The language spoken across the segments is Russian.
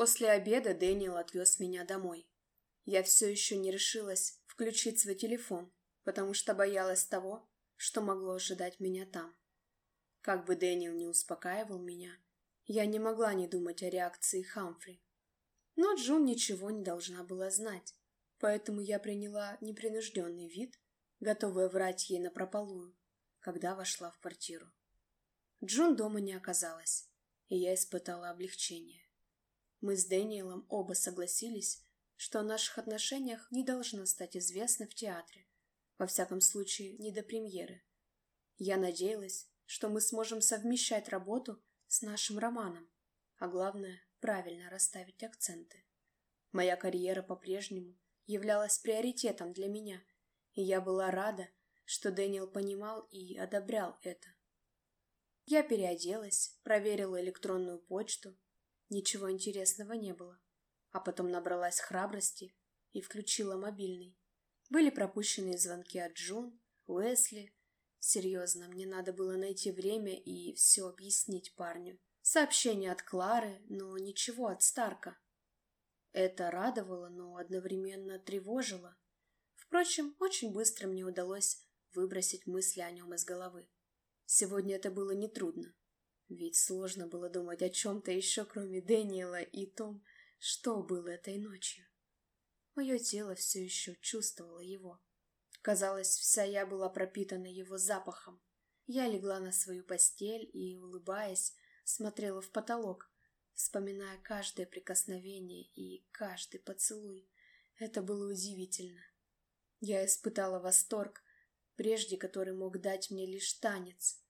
После обеда Дэниел отвез меня домой. Я все еще не решилась включить свой телефон, потому что боялась того, что могло ожидать меня там. Как бы Дэниел не успокаивал меня, я не могла не думать о реакции Хамфри. Но Джун ничего не должна была знать, поэтому я приняла непринужденный вид, готовая врать ей напропалую, когда вошла в квартиру. Джун дома не оказалась, и я испытала облегчение. Мы с Дэниелом оба согласились, что о наших отношениях не должно стать известно в театре, во всяком случае, не до премьеры. Я надеялась, что мы сможем совмещать работу с нашим романом, а главное, правильно расставить акценты. Моя карьера по-прежнему являлась приоритетом для меня, и я была рада, что Дэниел понимал и одобрял это. Я переоделась, проверила электронную почту. Ничего интересного не было. А потом набралась храбрости и включила мобильный. Были пропущенные звонки от Джун, Уэсли. Серьезно, мне надо было найти время и все объяснить парню. Сообщение от Клары, но ничего от Старка. Это радовало, но одновременно тревожило. Впрочем, очень быстро мне удалось выбросить мысли о нем из головы. Сегодня это было нетрудно, ведь сложно было думать о чем-то еще, кроме Дэниела и том, что было этой ночью. Мое тело все еще чувствовало его. Казалось, вся я была пропитана его запахом. Я легла на свою постель и, улыбаясь, смотрела в потолок, вспоминая каждое прикосновение и каждый поцелуй. Это было удивительно. Я испытала восторг, прежде который мог дать мне лишь танец.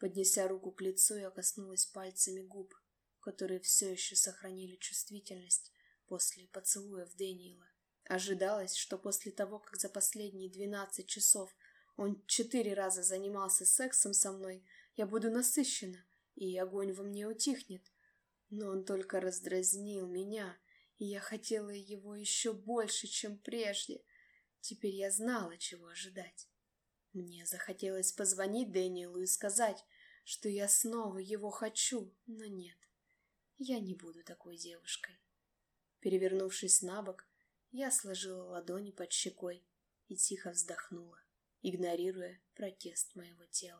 Поднеся руку к лицу, я коснулась пальцами губ, которые все еще сохранили чувствительность после поцелуев Дэниела. Ожидалось, что после того, как за последние двенадцать часов он четыре раза занимался сексом со мной, я буду насыщена, и огонь во мне утихнет. Но он только раздразнил меня, и я хотела его еще больше, чем прежде. Теперь я знала, чего ожидать. Мне захотелось позвонить Дэниелу и сказать, что я снова его хочу, но нет. Я не буду такой девушкой. Перевернувшись на бок, я сложила ладони под щекой и тихо вздохнула, игнорируя протест моего тела.